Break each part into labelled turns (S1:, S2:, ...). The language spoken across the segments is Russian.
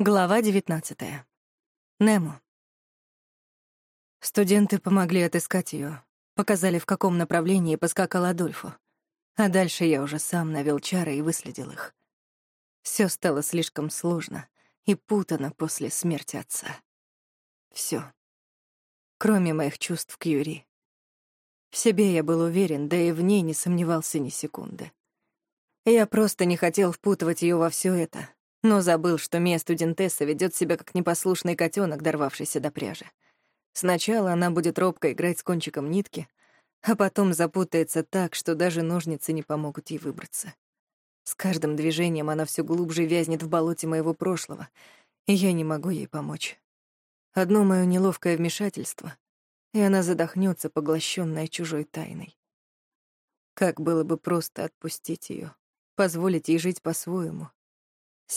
S1: Глава 19. Немо. Студенты помогли отыскать ее, показали, в каком направлении поскакал Адольфо. А дальше я уже сам навел чары и выследил их. Все стало слишком сложно и путано после смерти отца. Все, Кроме моих чувств к Юри. В себе я был уверен, да и в ней не сомневался ни секунды. Я просто не хотел впутывать ее во все это, но забыл, что Мия студентесса ведет себя как непослушный котенок, дорвавшийся до пряжи. Сначала она будет робко играть с кончиком нитки, а потом запутается так, что даже ножницы не помогут ей выбраться. С каждым движением она все глубже вязнет в болоте моего прошлого, и я не могу ей помочь. Одно мое неловкое вмешательство, и она задохнется, поглощенная чужой тайной. Как было бы просто отпустить ее, позволить ей жить по-своему,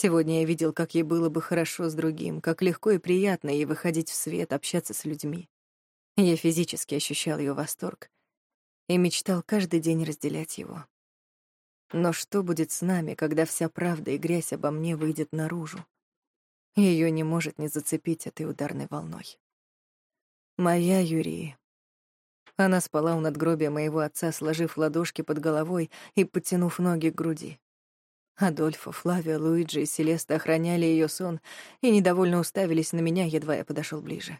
S1: Сегодня я видел, как ей было бы хорошо с другим, как легко и приятно ей выходить в свет, общаться с людьми. Я физически ощущал ее восторг и мечтал каждый день разделять его. Но что будет с нами, когда вся правда и грязь обо мне выйдет наружу? Ее не может не зацепить этой ударной волной. Моя Юрия. Она спала у надгробия моего отца, сложив ладошки под головой и подтянув ноги к груди. Адольфо, Флавио, Луиджи и Селеста охраняли ее сон и недовольно уставились на меня, едва я подошел ближе.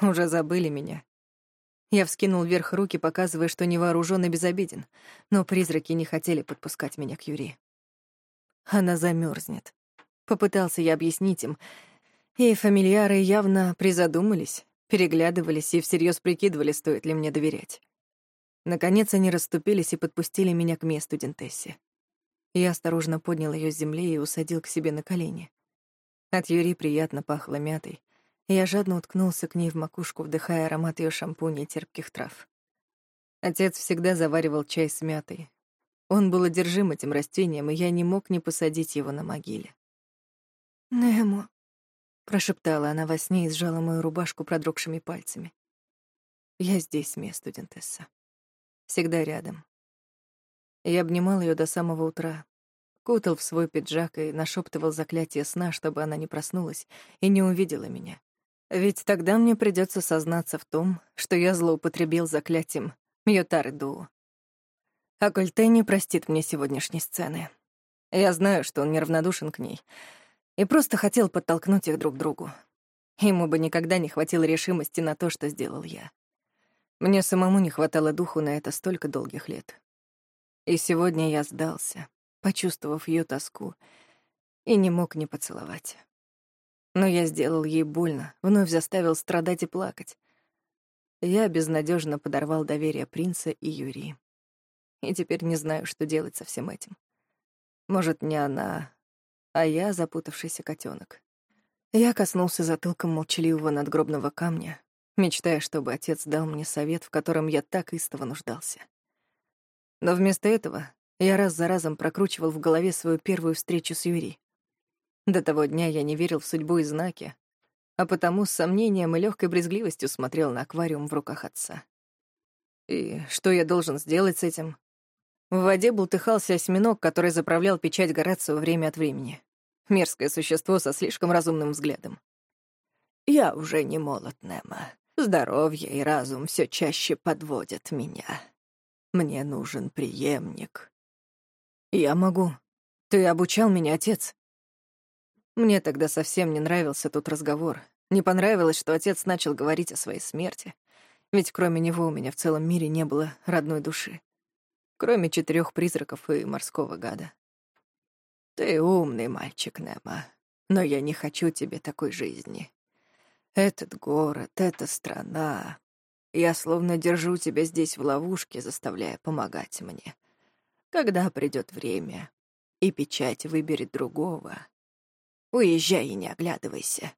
S1: Уже забыли меня. Я вскинул вверх руки, показывая, что невооружен и безобиден, но призраки не хотели подпускать меня к Юрии. Она замерзнет. Попытался я объяснить им, и фамильяры явно призадумались, переглядывались и всерьез прикидывали, стоит ли мне доверять. Наконец они расступились и подпустили меня к месту Дентессе. Я осторожно поднял ее с земли и усадил к себе на колени. От Юри приятно пахло мятой. Я жадно уткнулся к ней в макушку, вдыхая аромат ее шампуня и терпких трав. Отец всегда заваривал чай с мятой. Он был одержим этим растением, и я не мог не посадить его на могиле.
S2: «Немо», —
S1: прошептала она во сне и сжала мою рубашку продрогшими пальцами. «Я здесь, мия студентесса. Всегда рядом. Я обнимал ее до самого утра, кутал в свой пиджак и нашептывал заклятие сна, чтобы она не проснулась и не увидела меня. Ведь тогда мне придется сознаться в том, что я злоупотребил заклятием Дуу. А Кольте не простит мне сегодняшней сцены. Я знаю, что он неравнодушен к ней, и просто хотел подтолкнуть их друг к другу. Ему бы никогда не хватило решимости на то, что сделал я. Мне самому не хватало духу на это столько долгих лет. И сегодня я сдался, почувствовав ее тоску, и не мог не поцеловать. Но я сделал ей больно, вновь заставил страдать и плакать. Я безнадежно подорвал доверие принца и Юрии. И теперь не знаю, что делать со всем этим. Может, не она, а я запутавшийся котенок. Я коснулся затылком молчаливого надгробного камня, мечтая, чтобы отец дал мне совет, в котором я так истово нуждался. Но вместо этого я раз за разом прокручивал в голове свою первую встречу с Юри. До того дня я не верил в судьбу и знаки, а потому с сомнением и легкой брезгливостью смотрел на аквариум в руках отца. И что я должен сделать с этим? В воде бултыхался осьминог, который заправлял печать Горацио время от времени. Мерзкое существо со слишком разумным взглядом. «Я уже не молод, Немо. Здоровье и разум все чаще подводят меня», мне нужен преемник. Я могу. Ты обучал меня, отец. Мне тогда совсем не нравился тот разговор. Не понравилось, что отец начал говорить о своей смерти. Ведь кроме него у меня в целом мире не было родной души. Кроме четырех призраков и морского гада. Ты умный мальчик, Немо, но я не хочу тебе такой жизни. Этот город, эта страна, я словно держу тебя здесь в ловушке, заставляя помогать мне. Когда придет время, и печать выберет другого, уезжай и не оглядывайся.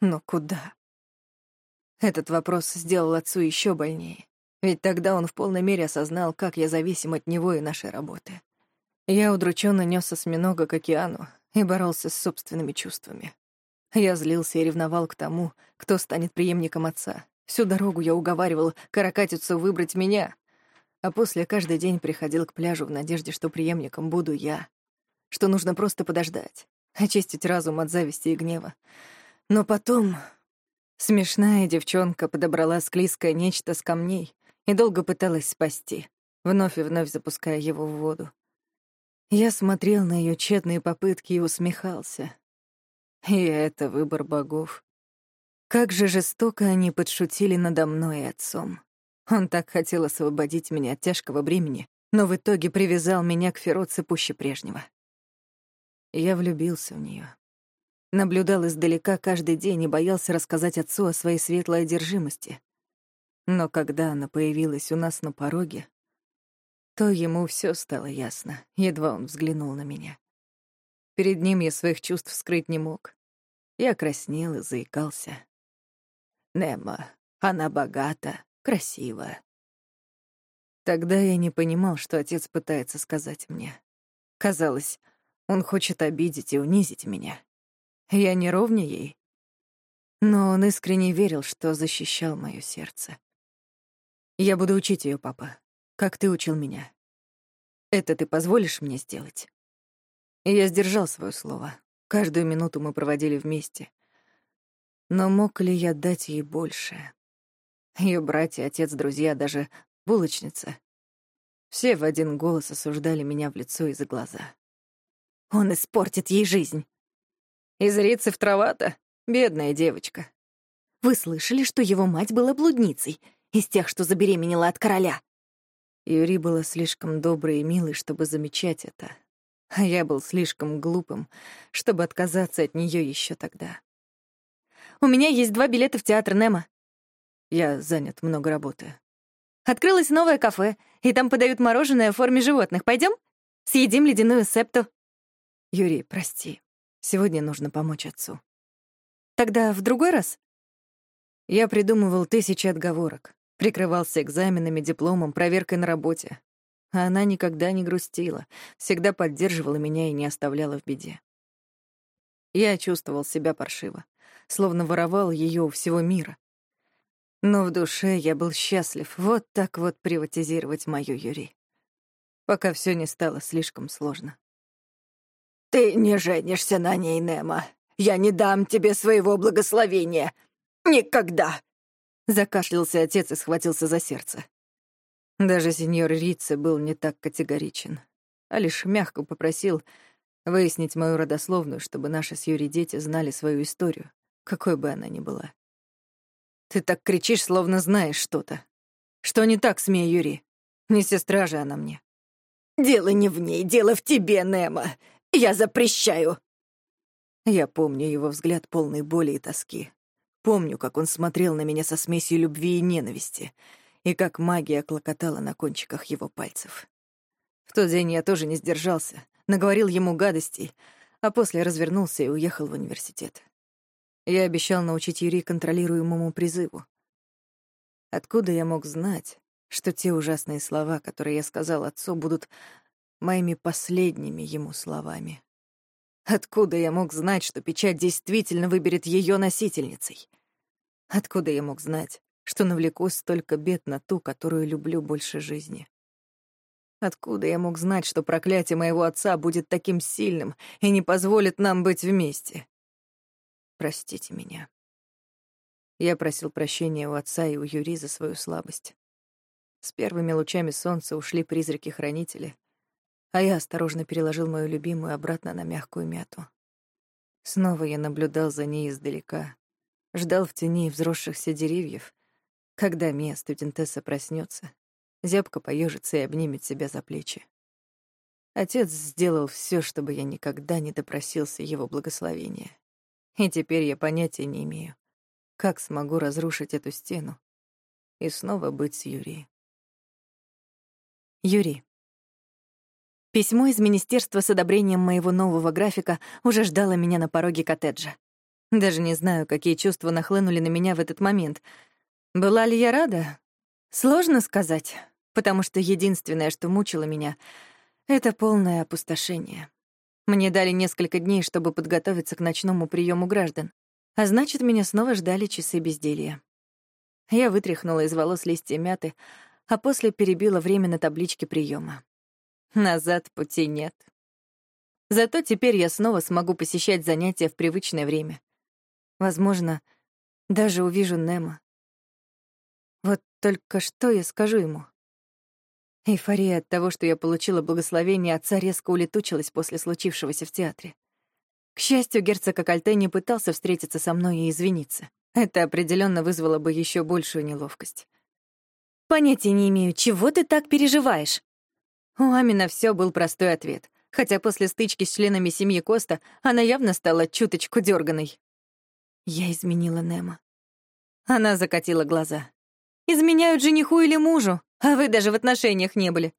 S1: Но куда? Этот вопрос сделал отцу еще больнее, ведь тогда он в полной мере осознал, как я зависим от него и нашей работы. Я удрученно нес осьминога к океану и боролся с собственными чувствами. Я злился и ревновал к тому, кто станет преемником отца, Всю дорогу я уговаривал каракатицу выбрать меня, а после каждый день приходил к пляжу в надежде, что преемником буду я, что нужно просто подождать, очистить разум от зависти и гнева. Но потом смешная девчонка подобрала склизкое нечто с камней и долго пыталась спасти, вновь и вновь запуская его в воду. Я смотрел на ее тщетные попытки и усмехался. И это выбор богов. Как же жестоко они подшутили надо мной и отцом. Он так хотел освободить меня от тяжкого бремени, но в итоге привязал меня к Фероце пуще прежнего. Я влюбился в нее. Наблюдал издалека каждый день и боялся рассказать отцу о своей светлой одержимости. Но когда она появилась у нас на пороге, то ему все стало ясно, едва он взглянул на меня. Перед ним я своих чувств скрыть не мог. Я краснел и заикался. «Немо, она богата, красива». Тогда я не понимал, что отец пытается сказать мне. Казалось, он хочет обидеть и унизить меня. Я не ровня ей. Но он искренне верил, что защищал моё сердце. Я буду учить её, папа, как ты учил меня. Это ты позволишь мне сделать? И я сдержал свое слово. Каждую минуту мы проводили вместе. Но мог ли я дать ей больше? Ее братья, отец, друзья, даже булочница. Все в один голос осуждали меня в лицо и за глаза. Он испортит ей жизнь. Из в травата? Бедная девочка.
S2: Вы слышали, что его мать была блудницей, из тех, что забеременела от короля?
S1: Юри была слишком доброй и милой, чтобы замечать это. А я был слишком глупым, чтобы отказаться от нее еще тогда.
S2: «У меня есть два билета в театр Немо».
S1: Я занят, много работы.
S2: «Открылось новое кафе, и там подают мороженое в форме животных. Пойдем? Съедим ледяную септу».
S1: «Юрий, прости. Сегодня нужно помочь отцу».
S2: «Тогда в другой раз?»
S1: Я придумывал тысячи отговорок. Прикрывался экзаменами, дипломом, проверкой на работе. А она никогда не грустила, всегда поддерживала меня и не оставляла в беде. Я чувствовал себя паршиво, словно воровал ее у всего мира. Но в душе я был счастлив вот так вот приватизировать мою Юри. Пока все не стало слишком сложно.
S3: «Ты не женишься на ней, Немо. Я не дам тебе своего благословения. Никогда!»
S1: Закашлялся отец и схватился за сердце. Даже сеньор Рице был не так категоричен, а лишь мягко попросил выяснить мою родословную, чтобы наши с Юрий дети знали свою историю, какой бы она ни была. Ты так кричишь, словно знаешь что-то. Что не так с Мией Юри? Не сестра же она мне.
S3: Дело не в ней, дело в тебе, Немо. Я запрещаю.
S1: Я помню его взгляд полный боли и тоски. Помню, как он смотрел на меня со смесью любви и ненависти, и как магия клокотала на кончиках его пальцев. В тот день я тоже не сдержался, наговорил ему гадостей, а после развернулся и уехал в университет. Я обещал научить Юрий контролируемому призыву. Откуда я мог знать, что те ужасные слова, которые я сказал отцу, будут моими последними ему словами? Откуда я мог знать, что печать действительно выберет ее носительницей? Откуда я мог знать, что навлеку столько бед на ту, которую люблю больше жизни? Откуда я мог знать, что проклятие моего отца будет таким сильным и не позволит нам быть вместе? Простите меня. Я просил прощения у отца и у Юри за свою слабость. С первыми лучами солнца ушли призраки-хранители, а я осторожно переложил мою любимую обратно на мягкую мяту. Снова я наблюдал за ней издалека, ждал в тени взросшихся деревьев, когда Мия, студентесса, проснется, зябко поежится и обнимет себя за плечи. Отец сделал все, чтобы я никогда не допросился его благословения. И теперь я понятия не имею, как смогу разрушить эту стену и снова быть с Юрией.
S2: Юрий. Письмо из министерства с одобрением моего нового графика уже ждало меня на пороге коттеджа. Даже не знаю, какие чувства нахлынули на меня в этот момент. Была ли я рада? Сложно сказать, потому что единственное, что мучило меня, — это полное опустошение. Мне дали несколько дней, чтобы подготовиться к ночному приему граждан, а значит, меня снова ждали часы безделья. Я вытряхнула из волос листья мяты, а после перебила время на табличке приема. Назад пути нет. Зато теперь я снова смогу посещать занятия в привычное время. Возможно, даже увижу Немо. Вот только что я скажу ему? Эйфория от того, что я получила благословение отца, резко улетучилась после случившегося в театре. К счастью, герцог Акальте не пытался встретиться со мной и извиниться. Это определенно вызвало бы еще большую неловкость. «Понятия не имею, чего ты так переживаешь?» У Амина все был простой ответ, хотя после стычки с членами семьи Коста она явно стала чуточку дерганой. Я изменила Немо. Она закатила глаза. «Изменяют жениху или мужу, а вы даже в отношениях не были».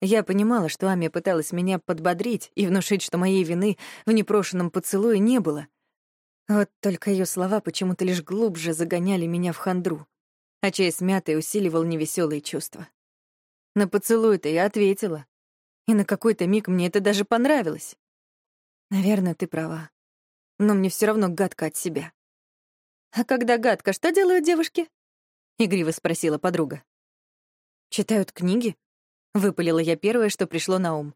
S2: Я понимала, что Ами пыталась меня подбодрить и внушить, что моей вины в непрошенном поцелуе не было. Вот только ее слова почему-то лишь глубже загоняли меня в хандру, а чай смятый усиливал невеселые чувства. На поцелуй-то я ответила, и на какой-то миг мне это даже понравилось. Наверное, ты права но мне все равно гадко от себя. «А когда гадко, что делают девушки?» — игриво спросила подруга. «Читают книги?» — выпалила я первое, что пришло на ум.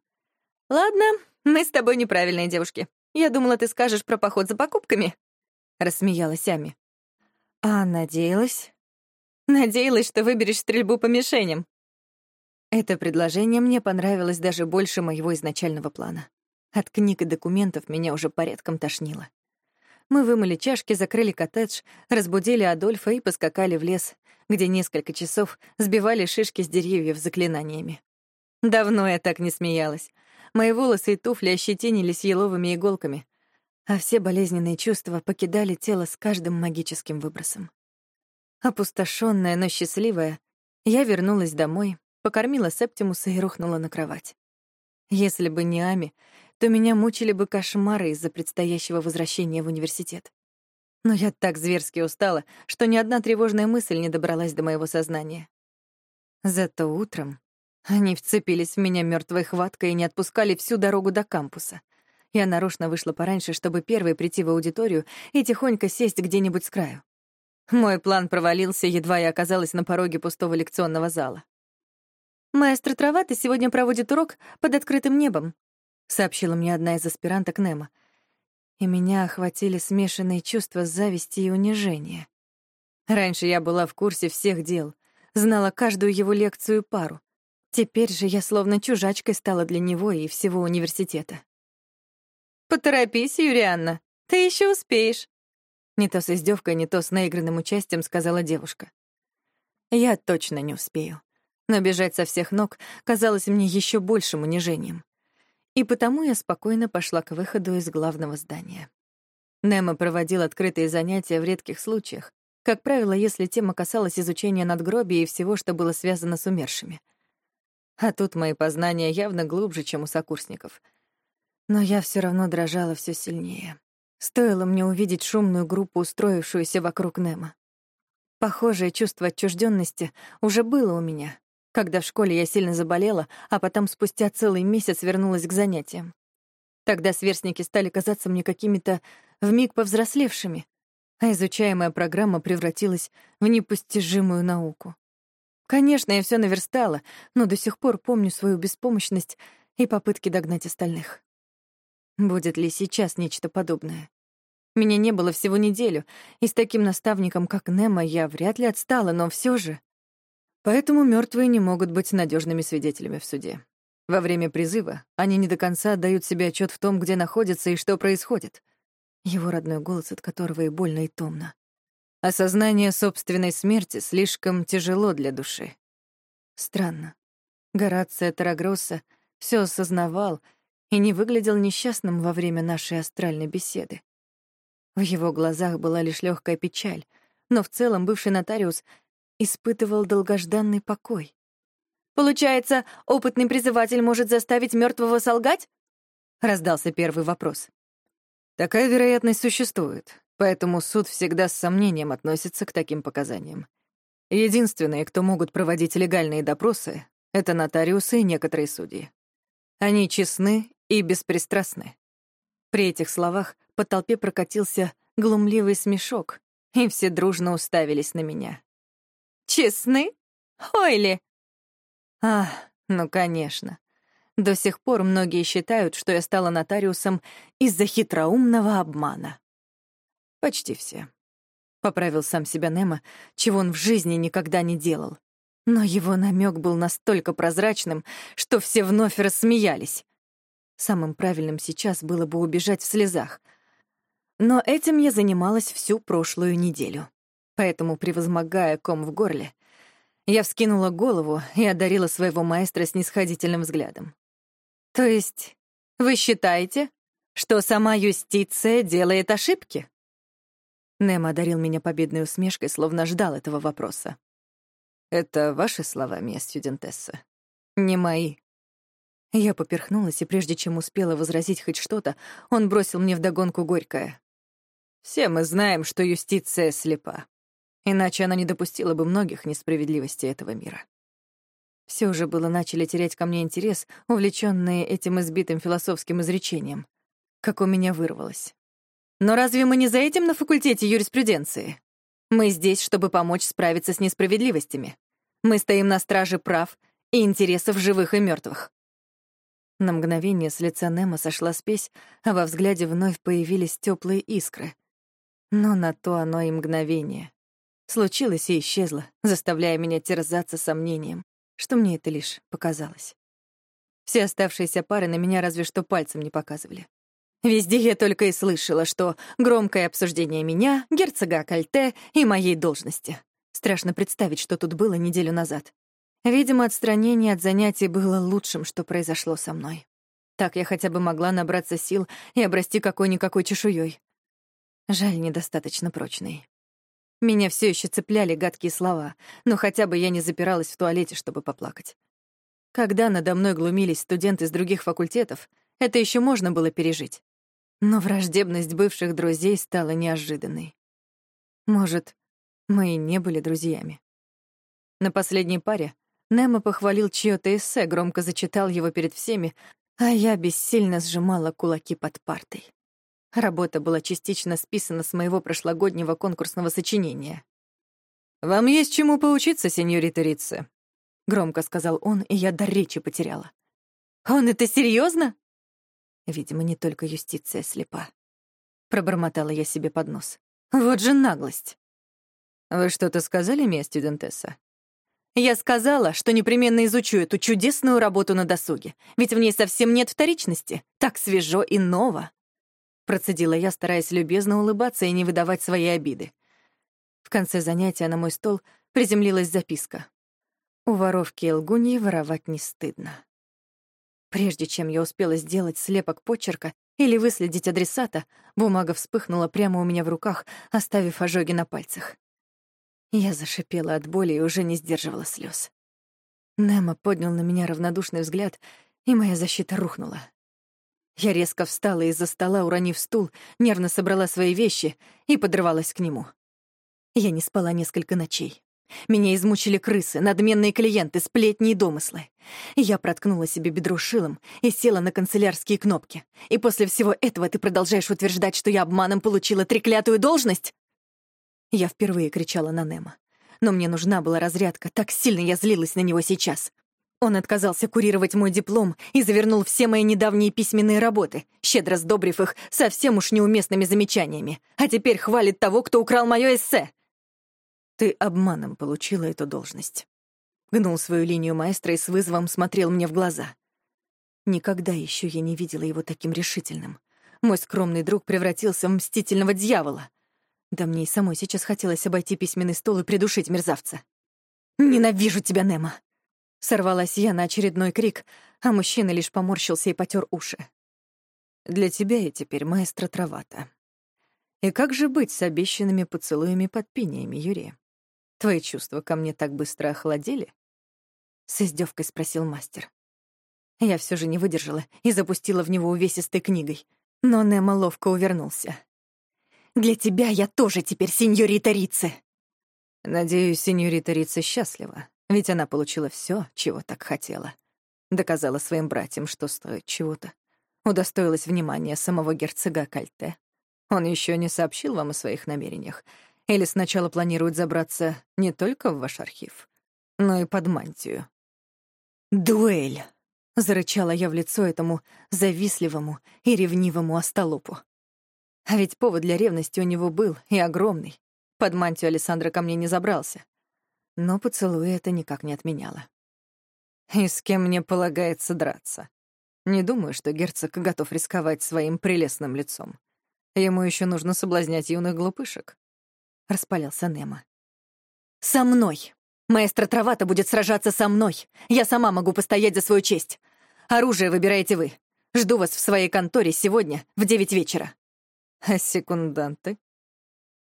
S2: «Ладно, мы с тобой неправильные девушки. Я думала, ты скажешь про поход за покупками», — рассмеялась Ами. «А надеялась?» «Надеялась, что выберешь стрельбу по мишеням». Это предложение мне понравилось даже больше моего изначального плана. От книг и документов меня уже порядком тошнило. Мы вымыли чашки, закрыли коттедж, разбудили Адольфа и поскакали в лес, где несколько часов сбивали шишки с деревьев заклинаниями. Давно я так не смеялась. Мои волосы и туфли ощетинились еловыми иголками, а все болезненные чувства покидали тело с каждым магическим выбросом. Опустошенная, но счастливая, я вернулась домой, покормила Септимуса и рухнула на кровать. Если бы не Ами, то меня мучили бы кошмары из-за предстоящего возвращения в университет. Но я так зверски устала, что ни одна тревожная мысль не добралась до моего сознания. Зато утром они вцепились в меня мертвой хваткой и не отпускали всю дорогу до кампуса. Я нарочно вышла пораньше, чтобы первой прийти в аудиторию и тихонько сесть где-нибудь с краю. Мой план провалился, едва я оказалась на пороге пустого лекционного зала. «Маэстро Траваты сегодня проводит урок под открытым небом», сообщила мне одна из аспиранток Немо. И меня охватили смешанные чувства зависти и унижения. Раньше я была в курсе всех дел, знала каждую его лекцию и пару. Теперь же я словно чужачкой стала для него и всего университета. «Поторопись, Юрианна, ты еще успеешь», — не то с издевкой, не то с наигранным участием сказала девушка. «Я точно не успею». Но бежать со всех ног казалось мне еще большим унижением. И потому я спокойно пошла к выходу из главного здания. Немо проводил открытые занятия в редких случаях, как правило, если тема касалась изучения надгробия и всего, что было связано с умершими. А тут мои познания явно глубже, чем у сокурсников. Но я все равно дрожала все сильнее. Стоило мне увидеть шумную группу, устроившуюся вокруг Немо. Похожее чувство отчужденности уже было у меня, когда в школе я сильно заболела, а потом спустя целый месяц вернулась к занятиям. Тогда сверстники стали казаться мне какими-то вмиг повзрослевшими, а изучаемая программа превратилась в непостижимую науку. Конечно, я все наверстала, но до сих пор помню свою беспомощность и попытки догнать остальных. Будет ли сейчас нечто подобное? Меня не было всего неделю, и с таким наставником, как Немо, я вряд ли отстала, но все же... Поэтому мертвые не могут быть надежными свидетелями в суде. Во время призыва они не до конца отдают себе отчет в том, где находятся и что происходит. Его родной голос, от которого и больно, и томно. Осознание собственной смерти слишком тяжело для души. Странно. Горация Тарагросса все осознавал и не выглядел несчастным во время нашей астральной беседы. В его глазах была лишь легкая печаль, но в целом бывший нотариус испытывал долгожданный покой. «Получается, опытный призыватель может заставить мертвого солгать?» — раздался первый вопрос. «Такая вероятность существует, поэтому суд всегда с сомнением относится к таким показаниям. Единственные, кто могут проводить легальные допросы, — это нотариусы и некоторые судьи. Они честны и беспристрастны». При этих словах по толпе прокатился глумливый смешок, и все дружно уставились на меня. Честны? Ойли!» «А, ну, конечно. До сих пор многие считают, что я стала нотариусом из-за хитроумного обмана.
S1: Почти все.
S2: Поправил сам себя Немо, чего он в жизни никогда не делал. Но его намек был настолько прозрачным, что все вновь рассмеялись. Самым правильным сейчас было бы убежать в слезах. Но этим я занималась всю прошлую неделю. Поэтому, превозмогая ком в горле, я вскинула голову и одарила своего маэстро снисходительным взглядом. «То есть вы считаете, что сама юстиция делает ошибки?» Немо одарил меня победной усмешкой, словно ждал этого вопроса.
S1: «Это ваши слова, мисс студентесса?»
S2: «Не мои», я поперхнулась, и прежде чем успела возразить хоть что-то, он бросил мне вдогонку горькое. «Все мы знаем, что юстиция слепа. Иначе она не допустила бы многих несправедливостей этого мира». Все уже было начали терять ко мне интерес, увлеченные этим избитым философским изречением. Как у меня вырвалось. «Но разве мы не за этим на факультете юриспруденции? Мы здесь, чтобы помочь справиться с несправедливостями. Мы стоим на страже прав и интересов живых и мертвых. На мгновение с лица Немо сошла спесь, а во взгляде вновь появились теплые искры. Но на то оно и мгновение. Случилось и исчезло, заставляя меня терзаться сомнением, что мне это лишь показалось. Все оставшиеся пары на меня разве что пальцем не показывали. Везде я только и слышала, что громкое обсуждение меня, герцога Кальте и моей должности. Страшно представить, что тут было неделю назад. Видимо, отстранение от занятий было лучшим, что произошло со мной. Так я хотя бы могла набраться сил и обрасти какой-никакой чешуей. Жаль, недостаточно прочной. Меня все еще цепляли гадкие слова, но хотя бы я не запиралась в туалете, чтобы поплакать. Когда надо мной глумились студенты из других факультетов, это еще можно было пережить. Но враждебность бывших друзей стала неожиданной. Может, мы и не были друзьями. На последней паре Немо похвалил чьё-то эссе, громко зачитал его перед всеми, а я бессильно сжимала кулаки под партой. Работа была частично списана с моего прошлогоднего конкурсного сочинения. «Вам есть чему поучиться, сеньорита Ритце», — громко сказал он, и я до речи потеряла. «Он это серьезно? Видимо, не только юстиция слепа. Пробормотала я себе под нос. Вот же наглость. «Вы что-то сказали, мисс студентесса?» Я сказала, что непременно изучу эту чудесную работу на досуге, ведь в ней совсем нет вторичности, так свежо и ново. Процедила я, стараясь любезно улыбаться и не выдавать свои обиды. В конце занятия на мой стол приземлилась записка. У воровки и лгуньи воровать не стыдно. Прежде чем я успела сделать слепок почерка или выследить адресата, бумага вспыхнула прямо у меня в руках, оставив ожоги на пальцах. Я зашипела от боли и уже не сдерживала слез. Немо поднял на меня равнодушный взгляд, и моя защита рухнула. Я резко встала из-за стола, уронив стул, нервно собрала свои вещи и подрывалась к нему. Я не спала несколько ночей. Меня измучили крысы, надменные клиенты, сплетни и домыслы. Я проткнула себе бедро шилом и села на канцелярские кнопки. И после всего этого ты продолжаешь утверждать, что я обманом получила треклятую должность? Я впервые кричала на Немо. Но мне нужна была разрядка, так сильно я злилась на него сейчас. Он отказался курировать мой диплом и завернул все мои недавние письменные работы, щедро сдобрив их совсем уж неуместными замечаниями, а теперь хвалит того, кто украл мое эссе. Ты обманом получила эту должность. Гнул свою линию маэстро и с вызовом смотрел мне в глаза. Никогда еще я не видела его таким решительным. Мой скромный друг превратился в мстительного дьявола — да мне и самой сейчас хотелось обойти письменный стол и придушить мерзавца. «Ненавижу тебя, Немо!» Сорвалась я на очередной крик, а мужчина лишь поморщился и потер уши. «Для тебя я теперь маэстро Травата. И как же быть с обещанными поцелуями под пиниями, Юрий? Твои чувства ко мне так быстро охладели?» С издевкой спросил мастер. Я все же не выдержала и запустила в него увесистой книгой, но Немо ловко увернулся. Для тебя я тоже теперь сеньорита Рице. Надеюсь, сеньорита Рице счастлива, ведь она получила все, чего так хотела. Доказала своим братьям, что стоит чего-то. Удостоилась внимания самого герцога Кальте. Он еще не сообщил вам о своих намерениях. Или сначала планирует забраться не только в ваш архив, но и под мантию. «Дуэль!» — Зарычала я в лицо этому завистливому и ревнивому остолопу. А ведь повод для ревности у него был и огромный. Под мантию Александра ко мне не забрался. Но поцелуй это никак не отменяло. И с кем мне полагается драться? Не думаю, что герцог готов рисковать своим прелестным лицом. Ему еще нужно соблазнять юных глупышек. Распалялся Немо. «Со мной! Маэстро Травата будет сражаться со мной! Я сама могу постоять за свою честь! Оружие выбираете вы! Жду вас в своей конторе сегодня в девять вечера!» «А секунданты?»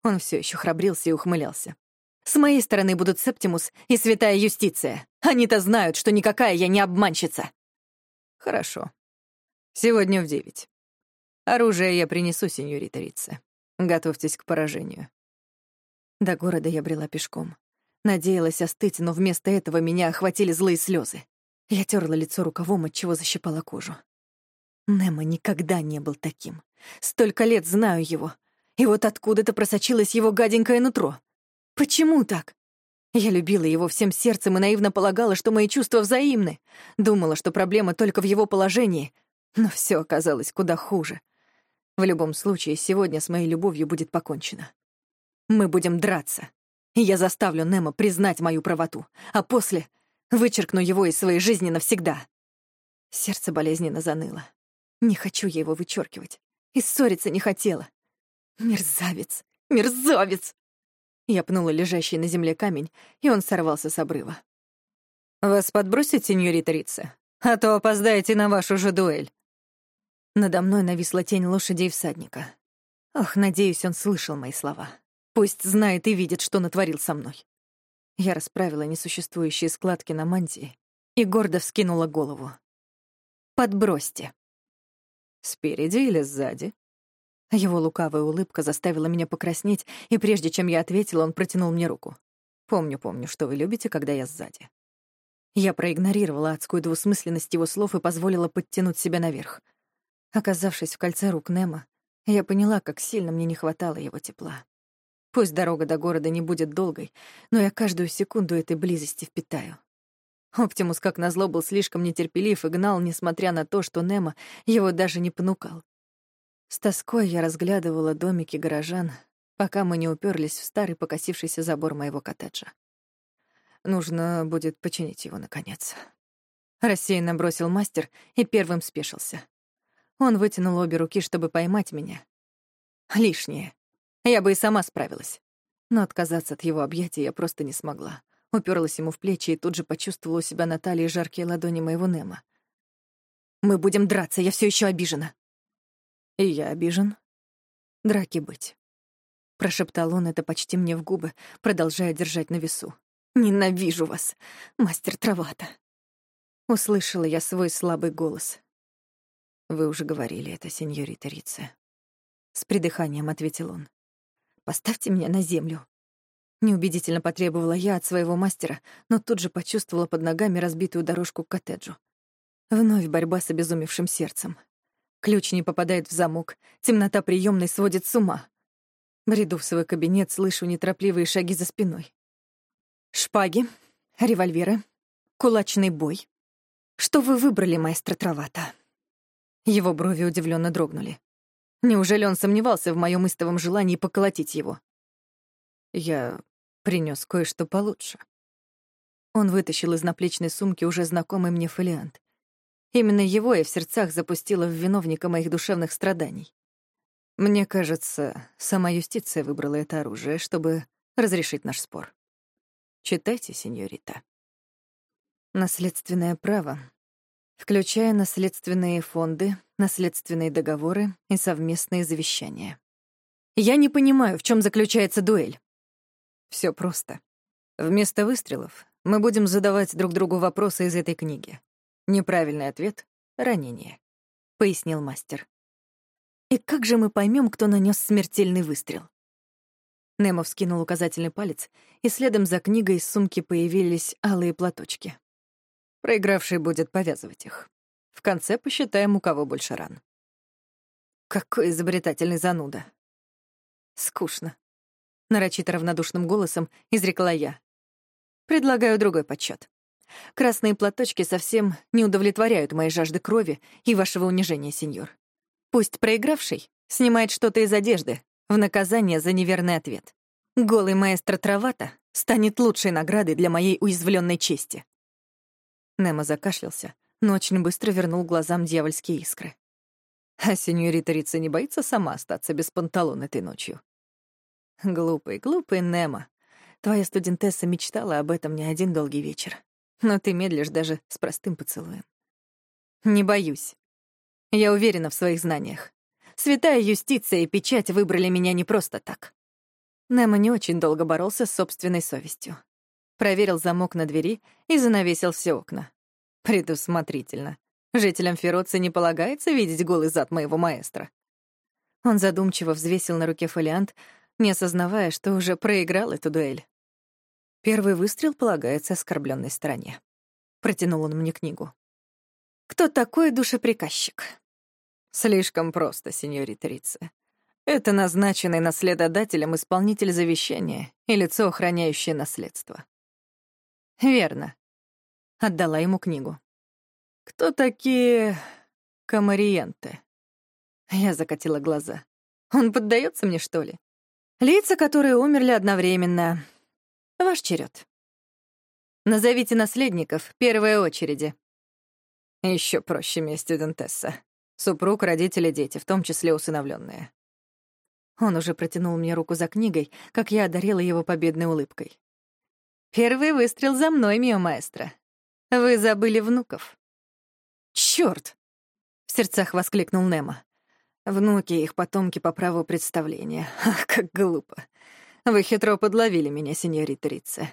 S2: Он все еще храбрился и ухмылялся. «С моей стороны будут Септимус и Святая Юстиция. Они-то знают, что никакая я не обманщица!» «Хорошо. Сегодня в девять. Оружие я принесу, сеньорита Рице. Готовьтесь к поражению. До города я брела пешком. Надеялась остыть, но вместо этого меня охватили злые слезы. Я терла лицо рукавом, от чего защипала кожу. Немо никогда не был таким. Столько лет знаю его. И вот откуда-то просочилось его гаденькое нутро. Почему так? Я любила его всем сердцем и наивно полагала, что мои чувства взаимны. Думала, что проблема только в его положении. Но все оказалось куда хуже. В любом случае, сегодня с моей любовью будет покончено. Мы будем драться. И я заставлю Немо признать мою правоту, а после вычеркну его из своей жизни навсегда. Сердце болезненно заныло. Не хочу я его вычеркивать. И ссориться не хотела. Мерзавец! Мерзавец! Я пнула лежащий на земле камень, и он сорвался с обрыва. «Вас подбросить, сеньорита Рица? А то опоздаете на вашу же дуэль». Надо мной нависла тень лошади и всадника. Ох, надеюсь, он слышал мои слова. Пусть знает и видит, что натворил со мной. Я расправила несуществующие складки на мантии и гордо вскинула голову. «Подбросьте». «Спереди или сзади?» Его лукавая улыбка заставила меня покраснеть, и прежде чем я ответила, он протянул мне руку. «Помню, помню, что вы любите, когда я сзади». Я проигнорировала адскую двусмысленность его слов и позволила подтянуть себя наверх — Оказавшись в кольце рук Немо, я поняла, как сильно мне не хватало его тепла. Пусть дорога до города не будет долгой, но я каждую секунду этой близости впитаю. Оптимус, как назло, был слишком нетерпелив и гнал, несмотря на то, что Немо его даже не понукал. С тоской я разглядывала домики горожан, пока мы не уперлись в старый покосившийся забор моего коттеджа. Нужно будет починить его, наконец. Рассеянно бросил мастер и первым спешился. Он вытянул обе руки, чтобы поймать меня. Лишнее. Я бы и сама справилась. Но отказаться от его объятий я просто не смогла. Уперлась ему в плечи и тут же почувствовала у себя на талии жаркие ладони моего Нема. «Мы будем драться, я все еще обижена». «И я обижен. Драки быть». Прошептал он это почти мне в губы, продолжая держать на весу. «Ненавижу вас, мастер Травата». Услышала я свой слабый голос. Вы уже говорили это, сеньорита Рице. С придыханием ответил он. Поставьте меня на землю. Неубедительно потребовала я от своего мастера, но тут же почувствовала под ногами разбитую дорожку к коттеджу. Вновь борьба с обезумевшим сердцем. Ключ не попадает в замок, темнота приемной сводит с ума. Бреду в свой кабинет, слышу неторопливые шаги за спиной. Шпаги, револьверы, кулачный бой. Что вы выбрали, маэстро Травата? Его брови удивленно дрогнули. Неужели он сомневался в моем истовом желании поколотить его? Я принес кое-что получше. Он вытащил из наплечной сумки уже знакомый мне фолиант. Именно его я в сердцах запустила в виновника моих душевных страданий. Мне кажется, сама юстиция выбрала это оружие, чтобы разрешить наш спор. Читайте, сеньорита. Наследственное право включая наследственные фонды, наследственные договоры и совместные завещания. Я не понимаю, в чем заключается дуэль. Все просто. Вместо выстрелов мы будем задавать друг другу вопросы из этой книги. Неправильный ответ — ранение, — пояснил мастер. И как же мы поймем, кто нанес смертельный выстрел? Немо вскинул указательный палец, и следом за книгой из сумки появились алые платочки. Проигравший будет повязывать их. В конце посчитаем, у кого больше ран. Какой изобретательный зануда. Скучно. Нарочито равнодушным голосом изрекла я. Предлагаю другой подсчет. Красные платочки совсем не удовлетворяют моей жажды крови и вашего унижения, сеньор. Пусть проигравший снимает что-то из одежды в наказание за неверный ответ. Голый маэстро Травата станет лучшей наградой для моей уязвленной чести. Немо закашлялся, но очень быстро вернул глазам дьявольские искры. А сеньорита Рица не боится сама остаться без панталон этой ночью? Глупый, глупый Немо. Твоя студентесса мечтала об этом не один долгий вечер. Но ты медлишь даже с простым поцелуем. Не боюсь. Я уверена в своих знаниях. Святая юстиция и печать выбрали меня не просто так. Немо не очень долго боролся с собственной совестью. Проверил замок на двери и занавесил все окна. Предусмотрительно. Жителям Фероции не полагается видеть голый зад моего маэстро. Он задумчиво взвесил на руке фолиант, не осознавая, что уже проиграл эту дуэль. Первый выстрел полагается оскорбленной стороне. Протянул он мне книгу. «Кто такой душеприказчик?» «Слишком просто, сеньорита. Это назначенный наследодателем исполнитель завещания и лицо, охраняющее наследство». «Верно». Отдала ему книгу. «Кто такие комариенты?» Я закатила глаза. «Он поддается мне, что ли?» «Лица, которые умерли одновременно. Ваш черед. Назовите наследников первой очереди». Еще проще, месть студентесса. Супруг, родители, дети, в том числе усыновленные. Он уже протянул мне руку за книгой, как я одарила его победной улыбкой. «Первый выстрел за мной, мио маэстро. Вы забыли внуков». «Чёрт!» — в сердцах воскликнул Немо. «Внуки и их потомки по праву представления. Ах, как глупо. Вы хитро подловили меня, сеньорита Рице».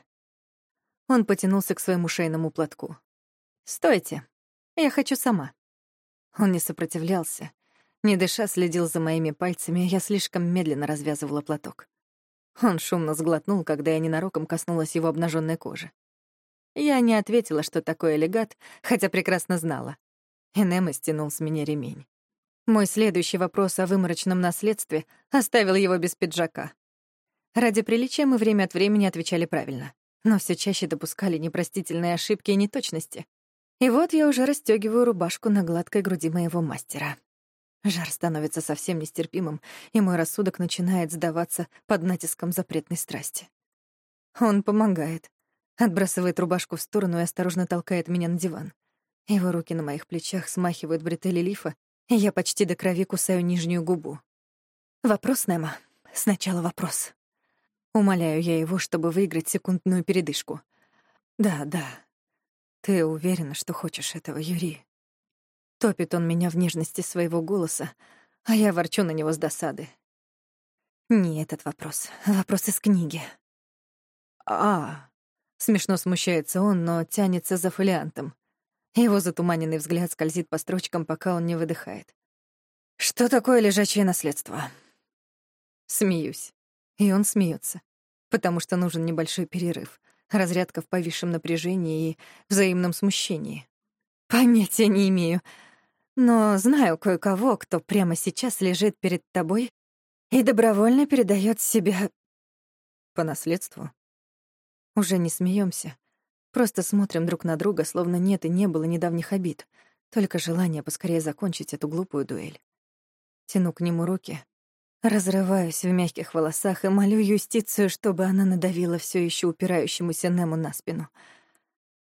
S2: Он потянулся к своему шейному платку. «Стойте. Я хочу сама». Он не сопротивлялся. Не дыша, следил за моими пальцами, я слишком медленно развязывала платок. Он шумно сглотнул, когда я ненароком коснулась его обнаженной кожи. Я не ответила, что такое легат, хотя прекрасно знала. Энема стянул с меня ремень. Мой следующий вопрос о выморочном наследстве оставил его без пиджака. Ради приличия мы время от времени отвечали правильно, но все чаще допускали непростительные ошибки и неточности. И вот я уже расстегиваю рубашку на гладкой груди моего мастера. Жар становится совсем нестерпимым, и мой рассудок начинает сдаваться под натиском запретной страсти. Он помогает, отбрасывает рубашку в сторону и осторожно толкает меня на диван. Его руки на моих плечах смахивают бретели лифа, и я почти до крови кусаю нижнюю губу. Вопрос, Немо. Сначала вопрос. Умоляю я его, чтобы выиграть секундную передышку. Да, да. Ты уверена, что хочешь этого, Юрий? Топит он меня в нежности своего голоса, а я ворчу на него с досады. Не этот вопрос. Вопрос из книги. А, смешно смущается он, но тянется за фолиантом. Его затуманенный взгляд скользит по строчкам, пока он не выдыхает. Что такое лежачее наследство? Смеюсь. И он смеется, потому что нужен небольшой перерыв, разрядка в повисшем напряжении и взаимном смущении. Понятия не имею, но знаю кое-кого, кто прямо сейчас лежит перед тобой и добровольно передает себя по наследству. Уже не смеемся, Просто смотрим друг на друга, словно нет и не было недавних обид, только желание поскорее закончить эту глупую дуэль. Тяну к нему руки, разрываюсь в мягких волосах и молю юстицию, чтобы она надавила все еще упирающемуся Нему на спину.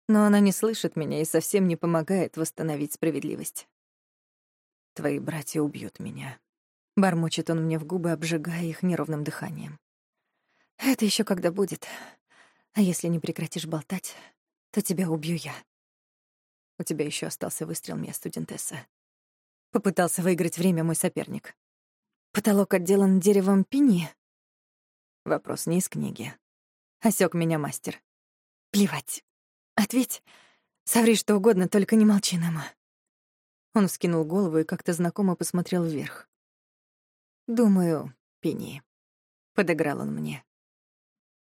S2: Но она не слышит меня и совсем не помогает восстановить справедливость. «Твои братья убьют меня», — бормочет он мне в губы, обжигая их неровным дыханием. «Это еще когда будет. А если не прекратишь болтать, то тебя убью я. У тебя еще остался выстрел, моя студентесса. Попытался выиграть время мой соперник. Потолок отделан деревом пини? Вопрос не из книги. Осек меня мастер. Плевать. Ответь. Соври что угодно, только не молчи, Нема. Он вскинул голову и как-то знакомо посмотрел вверх. «Думаю, пени», — подыграл он мне.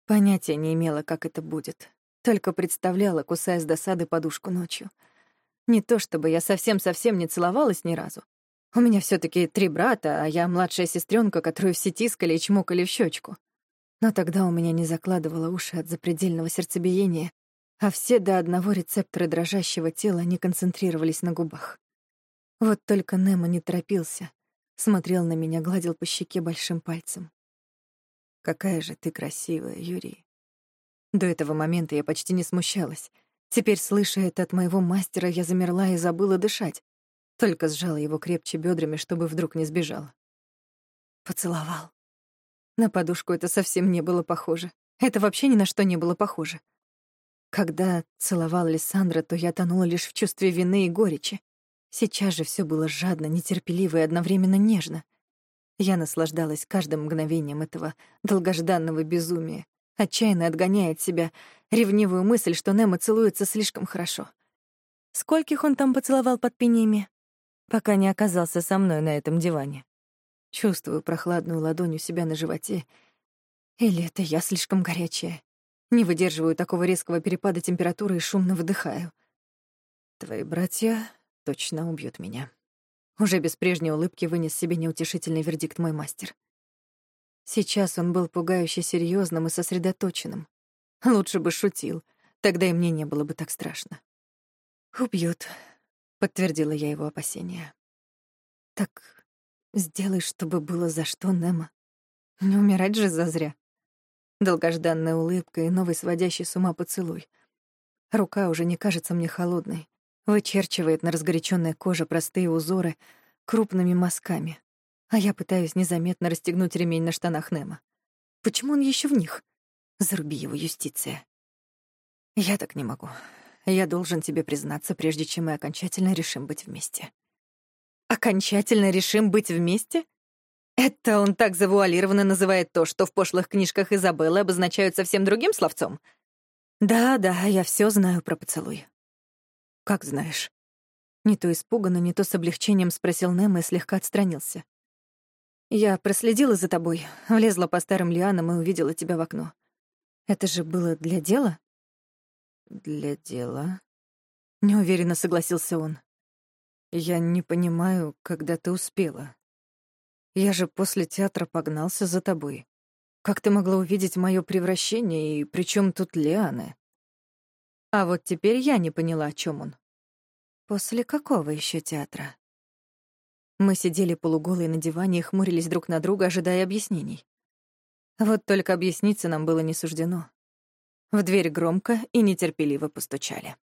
S2: Понятия не имела, как это будет. Только представляла, кусая с досады подушку ночью. Не то чтобы я совсем-совсем не целовалась ни разу. У меня все таки три брата, а я младшая сестренка, которую все тискали и чмокали в щечку. Но тогда у меня не закладывало уши от запредельного сердцебиения,
S1: а все до одного рецепторы дрожащего тела не концентрировались на губах. Вот только Немо не торопился, смотрел на меня, гладил по щеке большим пальцем. «Какая же ты красивая, Юрий!» До этого момента я почти не смущалась. Теперь, слыша это от моего мастера, я замерла и забыла дышать. Только сжала его крепче бедрами, чтобы вдруг не сбежала. Поцеловал. На подушку это совсем не было похоже. Это вообще ни на что не было похоже. Когда целовал Лиссандра, то я тонула лишь в чувстве вины и горечи. Сейчас же все было жадно, нетерпеливо и одновременно нежно. Я наслаждалась каждым мгновением этого долгожданного безумия, отчаянно отгоняя от себя ревнивую мысль, что Немо целуется слишком хорошо. Скольких он там поцеловал под пенями, пока не оказался со мной на этом диване. Чувствую прохладную ладонь у себя на животе. Или это я слишком горячая? Не выдерживаю такого резкого перепада температуры и шумно выдыхаю. Твои братья точно убьют меня. Уже без прежней улыбки вынес себе неутешительный вердикт мой мастер. Сейчас он был пугающе серьезным и сосредоточенным. Лучше бы шутил, тогда и мне не было бы так страшно. «Убьют», — подтвердила я его опасения. «Так сделай, чтобы было за что, Немо. Не умирать же зазря». Долгожданная улыбка и новый сводящий с ума поцелуй. Рука уже не кажется мне холодной, вычерчивает на разгоряченной коже простые узоры крупными мазками, а я пытаюсь незаметно расстегнуть ремень на штанах Немо. Почему он еще в них? Заруби его, юстиция. Я так не могу. Я должен тебе признаться, прежде чем мы окончательно решим быть вместе. Окончательно решим быть вместе? Это он так завуалированно называет то, что в пошлых книжках Изабеллы обозначают совсем другим словцом? Да-да, я все знаю про поцелуй. Как знаешь? Не то испуганно, не то с облегчением спросил Немо и слегка отстранился. Я проследила за тобой, влезла по старым лианам и увидела тебя в окно. Это же было для дела? Для дела? Неуверенно согласился он. Я не понимаю, когда ты успела. Я же после театра погнался за тобой. Как ты могла увидеть мое превращение, и при чем тут лианы? А вот теперь я не поняла, о чем он. После какого еще театра? Мы сидели полуголые на диване и хмурились друг на друга, ожидая объяснений. Вот только объясниться нам было не суждено. В дверь громко и нетерпеливо постучали.